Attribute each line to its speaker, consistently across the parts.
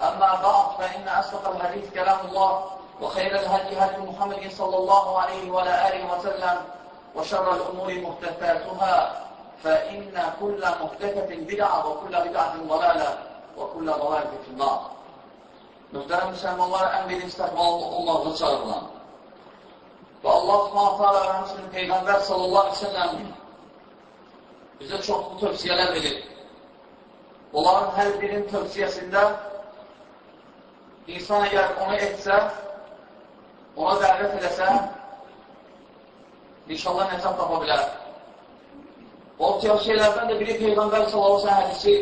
Speaker 1: أما بعد فإن أصدق الحديث كلام الله وخير الهدي هدي محمد صلى الله عليه وعلى آله وسلم وشر الأمور محدثاتها فإن كل محدثة بدعة وكل بدعة ضلالة وكل ضلالة في النار Mühtərəm müsəlmanlar ən birinci təqvalı olmağını çağırılan və Allah subhanətə alə və həmsinin Peyğəmbər sallallahu aleyhi ve sellem bizə çoxlu tövsiyələr verir. Onların hər birinin tövsiyəsində insan əgər onu etsə, ona dəvət edəsə, inşallah nəcat tapa bilər. O tövsiyələrdən də biri Peyğəmbər sallallahu aleyhi hədisi,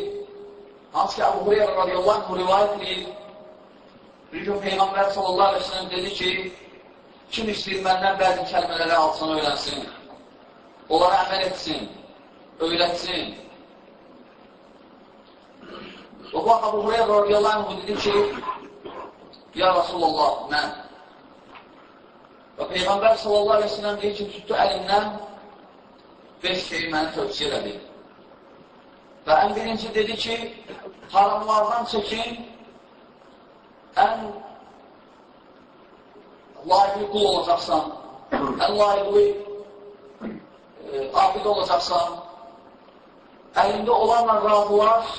Speaker 1: hansı ki, Əbu Hureyra radiyallahu anh rivayət edir, Bir gün Peyğəmbər sallallahu aleyhi ve sellem dedi ki, kim istəyir məndən bəzi kəlmələri alsın, öyrənsin, onlara əməl etsin, öyrətsin. Və bu, Abu Hureyra radiyallahu anh dedi ki, Ya Rasulullah, mən. Və Peyğəmbər sallallahu aleyhi ve sellem deyir ki, tutdu əlimdən beş şeyi məni tövsiyə elədi. Və ən birinci dedi ki, haramlardan çəkin, ən layiqli qul olacaqsan, ən layiqli e, abid olacaqsan, əlində olanla razılaş,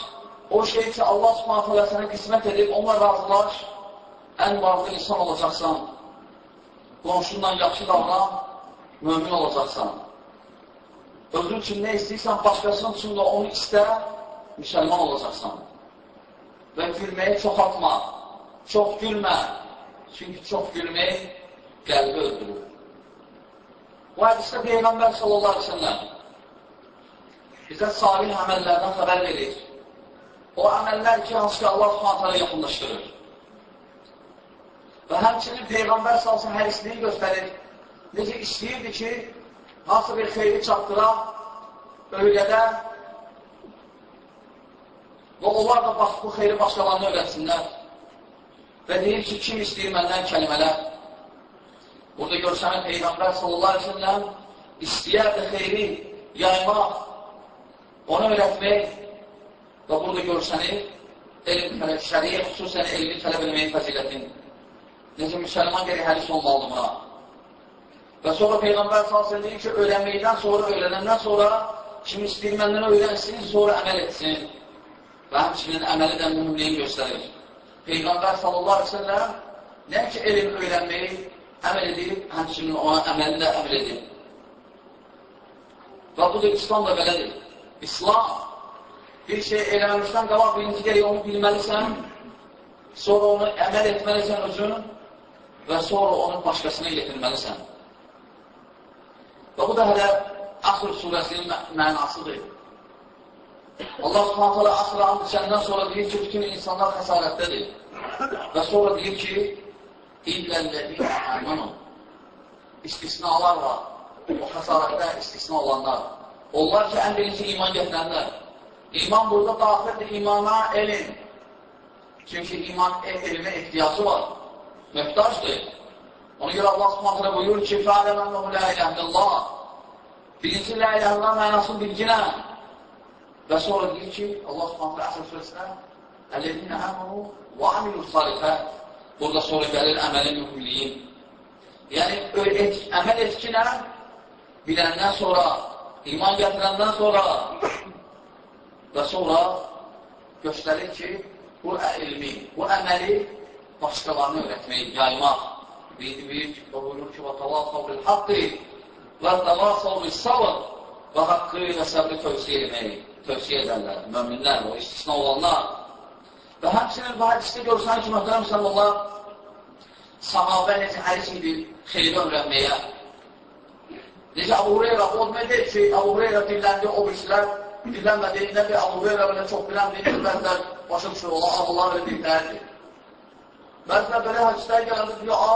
Speaker 1: o şey ki, Allah subhanətələ sənə qismət edib, onunla razılaş, ən varlı insan olacaqsan, qonşundan yaxşı davran, mömin olacaqsan. Özün üçün nə istəyirsən, başqasının üçün də onu istə, müsəlman olacaqsan. Və gülməyi çoxaltma. Çox gülmə. Çünki çox gülmək qəlbi öldürür. Bu hədisdə Peyğəmbər sallallahu aleyhi ve sellem bizə salih əməllərdən xəbər verir. O əməllər ki, hansı ki, Allah subhanətələ yaxınlaşdırır. Və həmçinin Peyğəmbər salsın hərisliyi göstərir. Necə istəyirdi ki, hansı bir xeyri çatdıra, öyrədə və onlar da bax, bu xeyri başqalarını öyrətsinlər. Və deyir ki, kim istəyir məndən kəlmələr? Burada görsənir Peyğəmbər sallallahu aleyhi ve sellem istəyərdi xeyri yaymaq, onu öyrətmək və burada görsənir elm tələb, şəriyə xüsusən elmi tələb eləməyin fəzilətin. Necə müsəlman gəri hədis olmalıdır buna. Və sonra Peyğəmbər sallallahu deyir ki, öyrənməkdən sonra, öyrənəndən sonra kim istəyir məndən öyrənsin, sonra əməl etsin. Və həmçinin əməli də mühümliyi göstərir. Peyğəmbər sallallahu aleyhi ve sellem nə ki, elm öyrənməyi əməl edib, həmçinin ona əməli də əməl edib. Və bu da İslam da belədir. İslam bir şey eləməmişdən qabaq birinci gələk onu bilməlisən, sonra onu əməl etməlisən özün və sonra onu başqasına yetirməlisən. Və bu da hələ Asr surəsinin mənasıdır. Allah subhanət hala asr and içəndən sonra deyir ki, bütün insanlar xəsarətdədir. Və sonra deyir ki, İlləlləzi əmanun. İstisnalar var. O xəsarətdə istisna olanlar. Onlar ki, ən birinci iman gətirənlər. İman burada daxildir imana elm. Çünki iman elmə ehtiyacı var. Möhtacdır. Ona görə Allah subhanət hala buyurur ki, fəaləmənləhu la ilə illallah. Birinci la ilə illallah mənasını bilginə. Və sonra deyir ki, Allah subhanətlə əsr surəsinə Əl-ləzinə əmənu və amilus salifət Burada sonra gəlir əməlin mühümliyi. Yəni, et, əməl etkinə biləndən sonra, iman gətirəndən sonra və sonra göstərir ki, bu elmi, bu əməli başqalarını öyrətmək, yaymaq. Deyir ki, o buyurur ki, və tavasav bil haqqı və haqqı və səbri tövsiyə etmək, tövsiyə edərlər, möminlər, o istisna olanlar. Və həmçinin bu hədisdə görürsən ki, möhtərəm sallallahu sahabə necə həris idi xeyri öyrənməyə. Necə Abu Hureyra, o demək deyil ki, Abu Hureyra dilləndi, o birisilər dilənmədi, nə bir Abu Hureyra belə çox bilən deyil, bəzilər başa düşür, olan Allah elə dillərdir. Bəzilər belə hədislər gələndə deyir, a,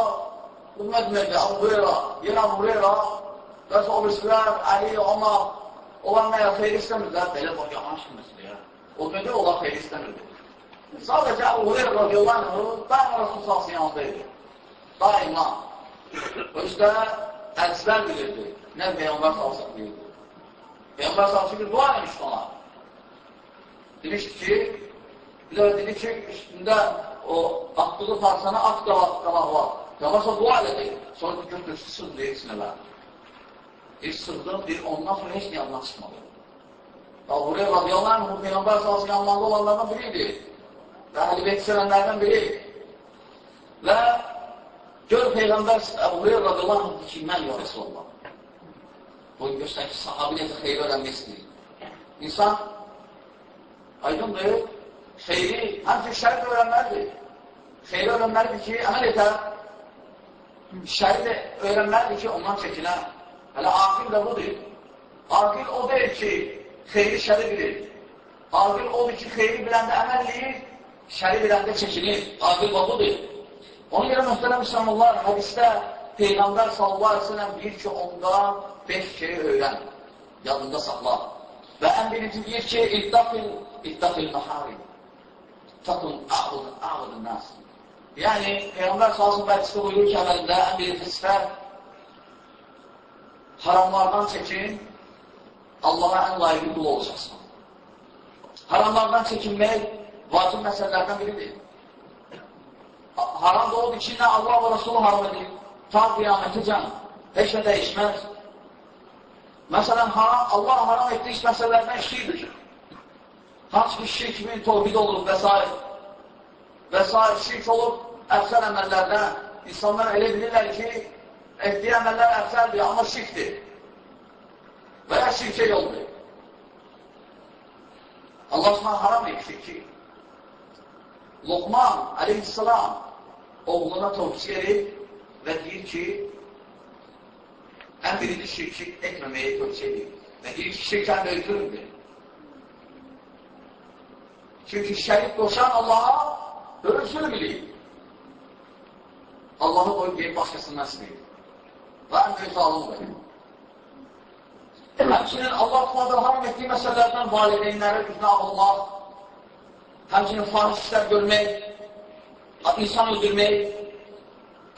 Speaker 1: bu nə deməkdir, Abu Hureyra, yenə Abu Hureyra, bəs o birisilər, Əli, ona, onlar nə ya, xeyri istəmirlər, belə bax, yaman şimdisi ya. O demək, onlar xeyri istəmirdir. Sadəcə Abu Hureyra radiyallahu anh, daima Rasul salsın yanındaydı daima özdə əzbər bilirdi. Nə Peyyambar salsın deyirdi. Peyyambar salsın bir dua demişdi ona. Demişdi ki, bir də dedi ki, üstündə o atdığı parsana at qalaq var. Yavaşa dua edir. Sonra götür, sığ deyir sinələr. Bir sığdım, bir ondan sonra heç yanına çıxmadı. Hureyra radiyallahu anh, Peyyambar salsın yanlarında olanlardan biriydi. Və Əli Beyt sələnlərdən biri. Və Gör Peyğəmbər Əbu Hüreyra radiyallahu anh ki, mən ya Resulallah. Bu göstərir ki, sahabi necə xeyri öyrənmək istəyir. İnsan aydındır, xeyri, həmçin şərik öyrənməlidir. Xeyri öyrənməlidir ki, əməl etər. Şəri də öyrənməlidir ki, ondan çəkinər. Hələ aqil də budur. Aqil o deyil ki, xeyri şəri bilir. Aqil odur ki, xeyri biləndə əməl edir, şəri biləndə çəkinir. Aqil o budur. Ona görə mühtərəm İslamlar hədisdə Peyğəmbər sallallahu aleyhi ve sellem deyir ki, ondan beş şeyi öyrən, yadında saxla. Və ən birinci deyir ki, iddaqil, iddaqil məharim. Takun a'udun, a'udun nas. Yəni, Peyğəmbər sallallahu aleyhi ve sellem buyurur ki, əməlində ən birinci sifət haramlardan çəkin, Allaha ən layiqli qul olacaqsın. Haramlardan çəkinmək vacib məsələlərdən biridir haram da odur ki, nə Allah və Rasulü haram edir. Ta qiyamətəcən heç nə dəyişməz. Məsələn, haram, Allah haram etdiyi məsələlərdən şirkdir. Hansı ki, şirk min tovhid olur və s. və s. şirk olub əfsər əməllərdən. İnsanlar elə bilirlər ki, etdiyi əməllər əfsərdir, amma şirkdir. Və ya şirkə yoldur. Allah s.ə. haram edir şirki. Lokman aleyhisselam oğluna tövsiyə edir və deyir ki, ən birinci şirki etməməyə tövsiyə edir. Və deyir ki, şirkən öldürürdür. Çünki şərik qoşan Allaha ölçülü bilir. Allahı qoyub deyib başqasından istəyir. Və ən böyük zalımdır. Həmçinin Allah Fuadır haram etdiyi məsələlərdən valideynlərə üzünə almaq, həmçinin fahiş işlər görmək, insan öldürmək,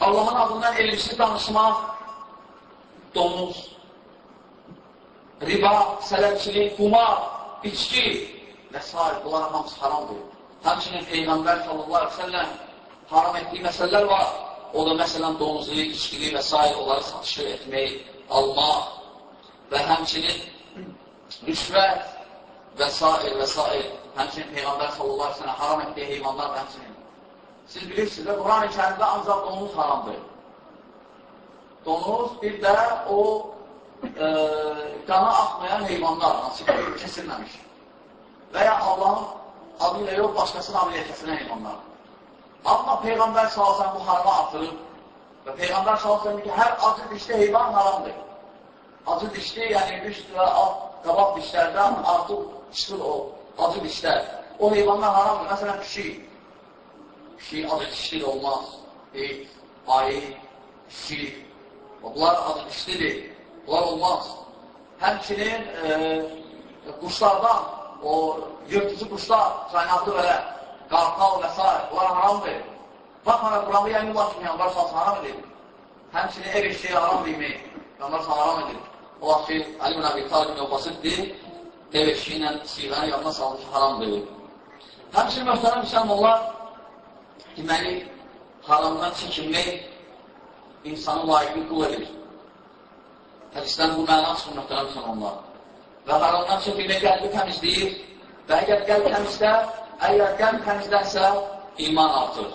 Speaker 1: Allahın adından elmsiz danışmaq, donuz, riba, sələbçilik, qumar, içki və s. Bunlar hamısı haramdır. Həmçinin Peyğəmbər sallallahu aleyhi ve sellem haram etdiyi məsələlər var. O da məsələn donuzluq, içkili və s. onları satışı etmək, almaq və həmçinin rüşvət və s. və s. Həmçinin Peyğəmbər sallallahu sellem haram etdiyi heyvanlar həmçinin Siz bilirsiniz də, Quran-ı kərimdə ancaq donuz haramdır. Donuz bir də o e, qana axmayan heyvanlar, hansı ki, kesilməmiş. Və ya Allahın adı ilə yox, başqasının adı ilə kəsilən heyvanlar. Amma Peyğəmbər salsan bu harama atırıb və Peyğəmbər salsan ki, hər acı dişli heyvan haramdır. Acı dişli, yəni üst və alt qabaq dişlərdən artıq çıxır o acı dişlər. O heyvanlar haramdır. Məsələn, pişik. Pişik adı dişli olmaz. Et, ayı, pişik. Bunlar adı dişlidir. Bunlar olmaz. Həmçinin e, quşlardan, o yırtıcı quşlar, kainatı belə, qartal və s. Bunlar haramdır. Baxmana Quranda yəni ki, Peyğəmbər salsın haram edir. Həmçinin ev eşliyi haram demək, salsın haram edir. O vaxt ki, Ali bin Abi Talibin obasıdır, ev eşliyi ilə siğəni yanına saldı ki, haramdır. Həmçinin möhtərəm müsəlmanlar, deməli, haramdan çəkinmək insanı layiqli qul edir. Hədisdən bu məna çıxır, möhtərəm müsəlmanlar. Və haramdan çəkinmək qəlbi təmizləyir və əgər qəlb təmizdə, əgər qəlb təmizdənsə, iman artır.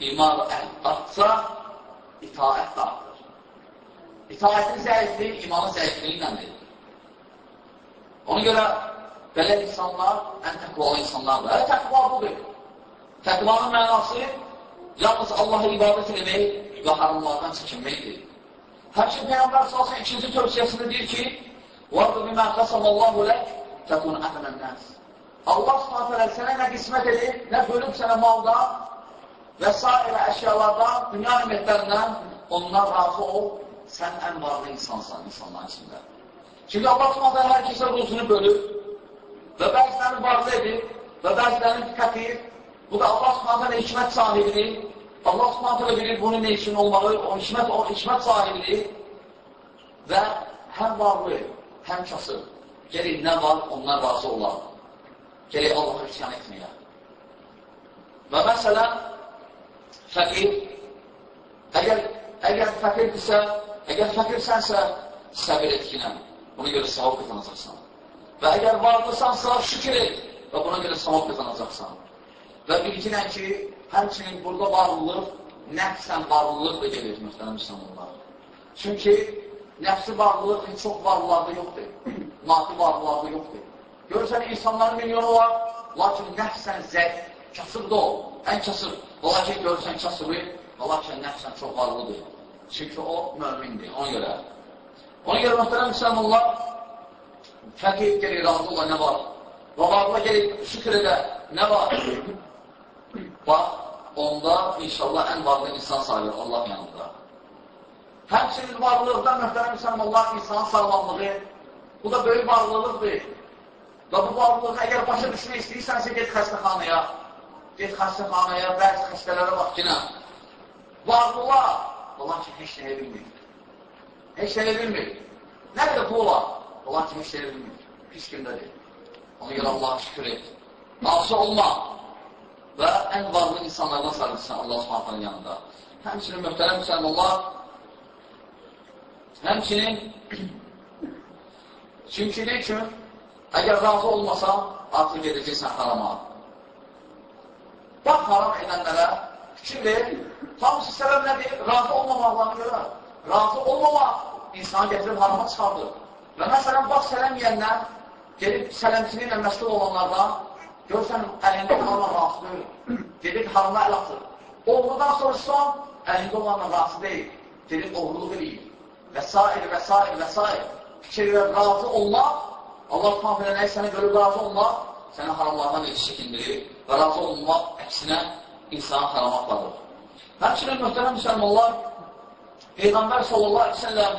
Speaker 1: iman artsa, itaət də artır. İtaətin zəifliyi imanın zəifliyi iləndir. Ona görə belə insanlar ən təqvalı insanlardır. Hələ təqva budur. Təqvanın mənası yalnız Allah'a ibadət etmək və haramlardan çəkinməkdir. Həmçin Peyğəmbər salsın ikinci tövsiyəsində deyir ki, وَرْضُ بِمَا قَسَمَ اللّٰهُ لَكْ تَكُنْ أَحْنَ النَّاسِ Allah s.ə.v. sənə nə qismət edib, nə bölüb sənə malda və s. əşyalardan, dünya nimətlərindən ondan razı ol, sən ən varlı insansan insanların içində. Çünki Allah s.ə.v. hər kəsə ruzunu bölüb və bəzilərini varlı edib və bəzilərini fəqir. Bu da Allah s.ə.v. hikmət sahibidir. Allah s.ə.v. bilir bunun ne üçün olmağı, o hikmət, o hikmət sahibidir və həm varlı, həm kasıb. Gəlin, nə var, onlar razı olar. Gəlin, Allaha isyan etməyə. Və məsələn, fəqir, əgər, əgər fəqirdirsə, əgər fəqirsənsə, səbir etkinə, buna görə savab qazanacaqsan. Və əgər varlısansa, şükür et və buna görə savab qazanacaqsan. Və bilginən ki, həmçinin burada varlılıq, nəfsən varlılıq da gelir, mühtərəm müsəlmanlar. Çünki Nəfsi varlılıq çox varlılarda yoxdur. Maddi varlılarda yoxdur. Görürsən, insanların milyonu var, lakin nəfsən zəq, kasıb da o, ən kasıb. Ola ki, görürsən kasıbı, lakin nəfsən çox varlıdır. Çünki o, mömindir, ona görə. Ona görə, mühtərəm müsəlmanlar, fəqir gəlir, razı ola, nə var? Və varlığa gəlir, şükür edə, nə var? Bax, onda inşallah ən varlı insan sayılır Allah yanında. Həmçinin varlıqda möhtərəm müsəlmanlar insanın sağlamlığı, bu da böyük varlılıqdır. Və bu varlığı əgər başa düşmək istəyirsənsə, get xəstəxanaya, get xəstəxanaya, bəzi xəstələrə bax ki? Varlılar, olan ki, heç nəyə bilmir. Heç nəyə bilmir. Nə qədər pul var? Olan ki, heç nəyə bilmir. Pis gündədir. Ona görə Allah'a şükür et. Nafsı olma və ən varlı insanlardan sarılırsan Allah subhanətlərin yanında. Həmçinin möhtərəm müsəlmanlar, Həmçinin çünki nə üçün? Əgər razı olmasan, artıq gedəcəksən harama. Bax, haram edənlərə fikir ver, hamısı səbəb nədir? Razı olmamaqlarına görə. Razı olmamaq insanı gətirib harama çıxardır. Və məsələn, bax, sələm yiyənlər, gedib sələmçini ilə məşğul olanlardan, görsən, əlində olanla razı deyil. Gedib harama əl atır. Oğludan soruşsan, əlində olanla razı deyil. Gedib oğluluq eləyir və s. və s. və s. fikirlə razı olmaq, Allah subhanə nəyə sənə görə razı olmaq, sənə haramlardan yetiş çəkindirir və razı olmaq əksinə insanı harama aparır. Həmçinin mühtərəm müsəlmanlar, Peyğəmbər sallallahu aleyhi ve selləm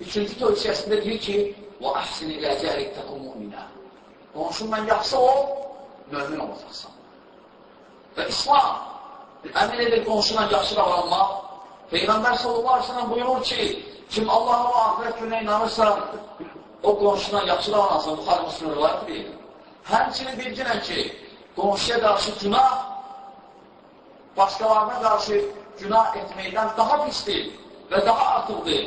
Speaker 1: üçüncü tövsiyəsində deyir ki, وَأَحْسِنِ إِلَى جَهْلِكْ تَكُمْ مُؤْمِنًا Qonşundan yaxşı ol, mömin olacaqsan. Və İslam əmin edir qonşundan yaxşı davranmaq, Peyğəmbər sallallahu aleyhi ve sellem buyurur ki, kim Allah'a və ahirət günə inanırsa, o qonşuna yaxşı davranasın, Buxar Müslüm rivayət edir. Həmçinin bilginən ki, qonşuya qarşı günah, başqalarına qarşı günah etməkdən daha pisdir və daha artıqdır.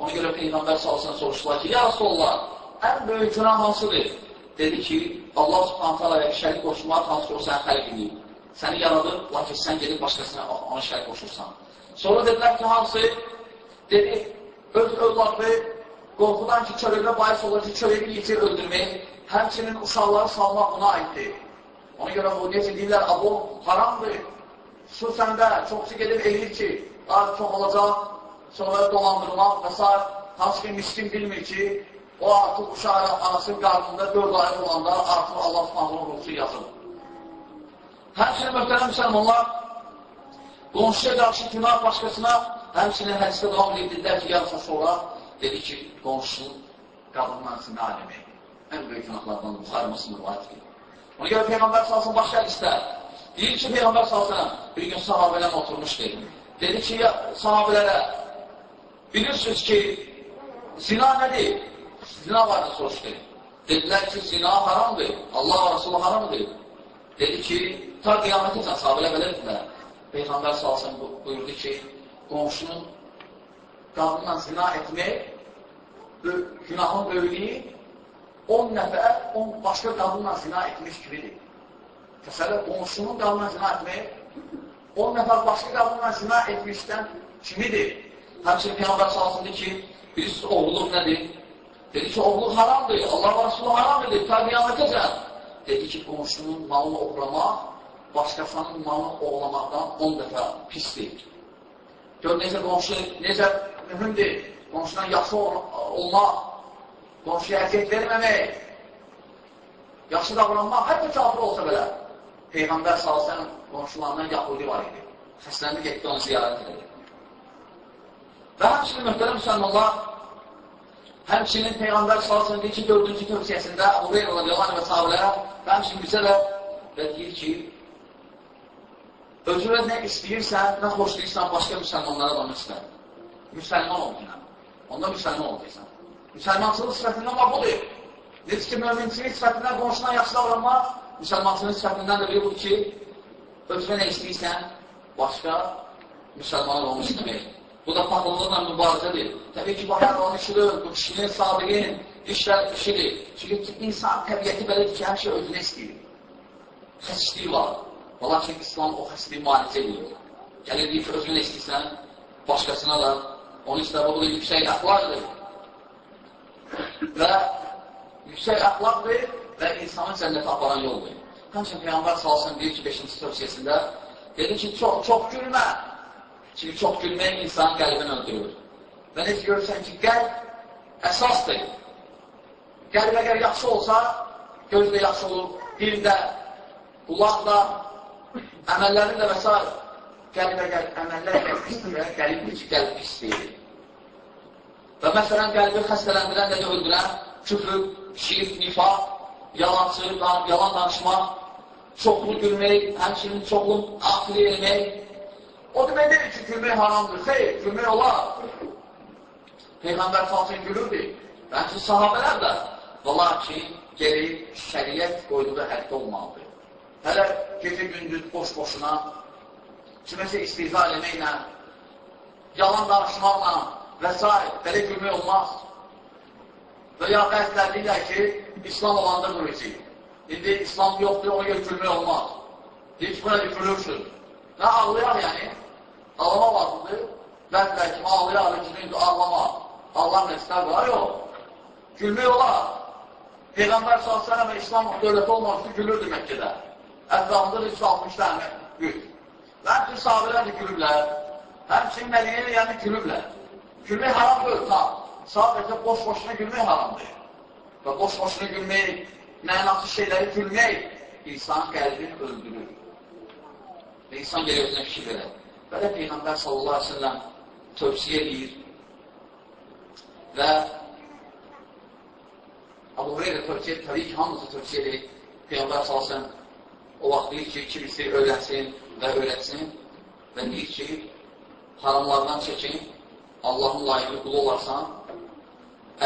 Speaker 1: Ona görə Peyğəmbər salsın soruşdular ki, ya Rasulullah, ən böyük günah hansıdır? Dedi ki, Allah subhanətə aləyə şərik qoşmaq hansı ki, o səni xəlq edib. Səni yaradır, lakin sən gedib başqasına ona şərik qoşursan. Sonra dedilər ki, hansı? Dedi, öz övladı qorxudan ki, çörəklə bahis olur ki, çörəyi yiyəcək öldürmək, həmçinin uşaqları salmaq buna aiddir. Ona görə bu, necə deyirlər, abo haramdır. Xüsusən də çoxsu gedib eləyir ki, daha çox olacaq, sonra dolandırmaq və s. Hansı ki, miskin bilmir ki, o artıq uşağı anasının qarnında 4 ay olanda artıq Allah subhanının ruhusu yazır. Həmçinin möhtərəm müsəlmanlar, Qonşuya qarşı günah başqasına, həmçinin hədisdə davam edirlər ki, yarısa sonra dedi ki, qonşu qadından zina demək. Ən böyük günahlardan Buxarı Müslüm rivayət edir. Ona görə Peyğəmbər salsın başqa istər. Deyir ki, Peyğəmbər salsın bir gün sahabələrlə oturmuşdur. Dedi ki, ya, sahabələrə bilirsiniz ki, zina nədir? Zina var da soruşdu. Dedilər ki, zina haramdır. Allah və Rasulü haramdır. Dedi ki, ta qiyamət üçün sahabələr belə dedilər. Peyğəmbər salsın buyurdu ki, qonşunun qadınla zina etmək günahın böyüklüyü 10 nəfər, 10 başqa qadınla zina etmiş kimidir. Təsələ, qonşunun qadınla zina etmək 10 nəfər başqa qadınla zina etmişdən kimidir? Həmçinin Peyğəmbər salsındı ki, birisi oğulluq nədir? Dedi ki, oğulluq haramdır, Allah və Rasulü haram edir, ta qiyamətəcən. Dedi ki, qonşunun malını oğlamaq, başqasının malını oğlamaqdan 10 dəfə pisdir. Gör, necə qonşu, necə mühümdir, qonşudan yaxşı olmaq, qonşuya əziyyət verməmək, yaxşı davranmaq, hətta kafir olsa belə. Peyğəmbər salsın qonşularından Yahudi var idi. Xəstələndi, getdi, onu ziyarət edir. Və həmçinin mühtərəm müsəlmanlar, həmçinin Peyğəmbər salsın deyir ki, dördüncü tövsiyəsində Abu Heyr radiyallahu və sahabələrə və həmçinin bizə də və deyir ki, özünə nə istəyirsən, nə xoşlayırsan, başqa müsəlmanlara da istər. Müsəlman olmayla. Onda müsəlman olacaqsan. Müsəlmançılıq sifətindən bax budur. Necə ki, möminçilik sifətindən qonşuna yaxşı davranmaq, müsəlmançılıq sifətindən də budur ki, özünə nə istəyirsən, başqa müsəlmanlar onu istəmək. Bu da paxıllıqla mübarizədir. Təbii ki, bu həyatların işidir, bu kişinin, sabiqin işlər işidir. Çünki insan təbiyyəti belədir ki, hər şey özünə istəyir. Xəsisliyi var. Və lakin İslam o xəsliyi manicə edir. Gəlir deyir ki, özünə istəyirsən, başqasına da onu istər, bu da yüksək əxlaqdır. Və yüksək əxlaqdır və insanın cənnətə aparan yoldur. Həmçin Peyyambar salsın deyir ki, 5-ci tövsiyəsində, dedi ki, çox, çox gülmə. Çünki çox gülmək insanın qəlbini öldürür. Və necə görürsən ki, qəlb əsasdır. Qəlb əgər yaxşı olsa, göz də yaxşı olur, dil də, qulaq da, əməllərin də və s. Qəlb əgər əməllər pisdir, qəlb ki, qəlb pisdir. Və məsələn, qəlbi xəstələndirən, necə öldürən, küfür, şirk, nifaq, yalancı, yalan danışmaq, çoxlu gülmək, həmçinin çoxlu axili eləmək. O demək deyil ki, gülmək haramdır. Xeyr, gülmək olar. Peyğəmbər salsın gülürdü. Bəlkə sahabələr də. Və lakin gerək şəriyyət qoyduğu həddə olmalıdır. Hələ gecə gündüz boş-boşuna kiməsə istihza eləməklə, yalan danışmaqla və s. belə gülmək olmaz. Və ya bəzilər deyirlər ki, İslam olanda qürücük. İndi İslam yoxdur, ona görə gülmək olmaz. Deyir ki, bu nədir, gülürsün. Nə ağlayar yəni? Ağlama lazımdır. Bəzilər kimi ağlayar, kimi ağlama. Allah nəslər var, yox. Gülmək olar. Peyğəmbər s.ə.v və İslam dövləti olmamışdı, gülürdü Məkkədə. Ətrafında 360 dənə güc. Və həmçin sahabələr də gülüblər. Həmçin Mədinəyə yəni gülüblər. Gülmək haram deyil, tam. Sadəcə boş-boşuna gülmək haramdır. Və boş-boşuna gülmək, mənasız şeyləri gülmək insan qəlbini öldürür. Və insan gəlir özünə fikir verər. Belə Peyğəmbər sallallahu aleyhi ve sellem tövsiyə edir və Abu Hureyra tövsiyə təbii ki, hamısı tövsiyə edir. Peyğəmbər sallallahu o vaxt deyir ki, kimisi öyrənsin və öyrətsin və deyir ki, haramlardan çəkin, Allahın layiqli qulu olarsan,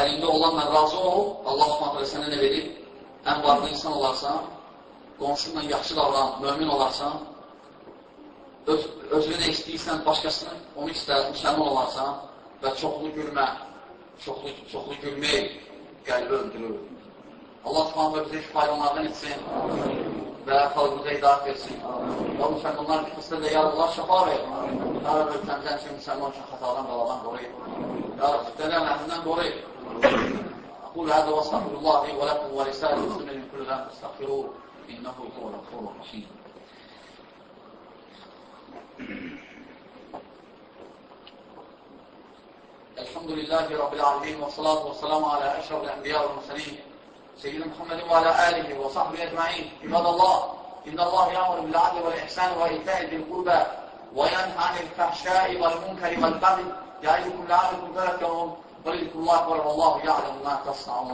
Speaker 1: əlində olanla razı ol, Allah subhanətlə sənə nə verir? Ən varlı insan olarsan, qonşunla yaxşı davran, mömin olarsan, öz, özünü nə istəyirsən, başqasını onu istər, müsəlman olarsan və çoxlu gülmə, çoxlu, çoxlu gülmək qəlbi öldürür. Allah subhanətlə bizə faydalardan etsin və xalqımıza hidayət versin. Və müsəlmanlar qısmında da yararlar şəfa ver. Ya Rabbi, ölkəmizdən üçün müsəlman üçün xətadan, qaladan qoruyur. Ya Rabbi, dələn əhlindən qoruyur. أقول هذا واستغفر الله لي ولكم ولسائر المسلمين من كل ذنب فاستغفروه إنه هو الغفور الرحيم الحمد لله رب العالمين والصلاة والسلام على أشرف الأنبياء والمرسلين سيدنا محمد وعلى آله وصحبه أجمعين. عباد الله إن الله يأمر بالعدل والإحسان وإيتاء ذي القربى وينهى عن الفحشاء والمنكر والبغي يعظكم لعلكم تذكرون. ولذكر الله أكبر والله يعلم ما تصنعون.